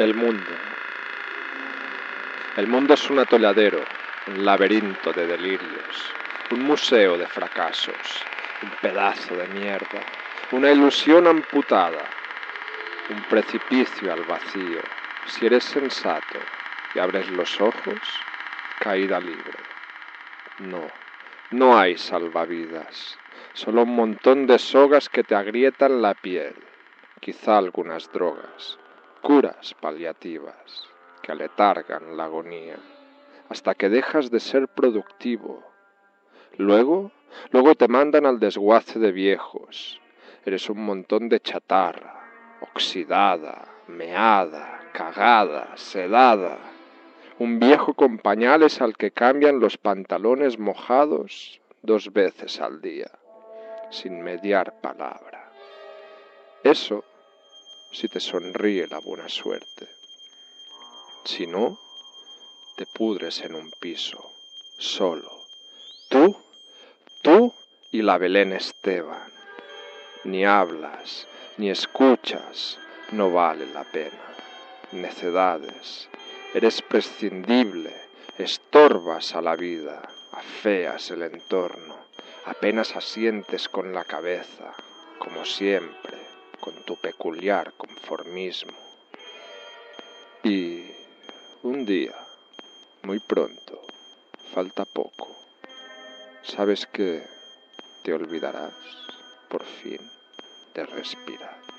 El mundo. El mundo es un atoladero, un laberinto de delirios, un museo de fracasos, un pedazo de mierda, una ilusión amputada, un precipicio al vacío. Si eres sensato y abres los ojos, caída libre. No, no hay salvavidas, solo un montón de sogas que te agrietan la piel, quizá algunas drogas curas paliativas que aletargan la agonía hasta que dejas de ser productivo. Luego, luego te mandan al desguace de viejos. Eres un montón de chatarra, oxidada, meada, cagada, sedada. Un viejo con pañales al que cambian los pantalones mojados dos veces al día, sin mediar palabra. Eso si te sonríe la buena suerte. Si no, te pudres en un piso, solo. Tú, tú y la Belén Esteban. Ni hablas, ni escuchas, no vale la pena. Necedades, eres prescindible, estorbas a la vida, afeas el entorno, apenas asientes con la cabeza, como siempre con tu peculiar conformismo. Y un día, muy pronto, falta poco, sabes que te olvidarás por fin de respirar.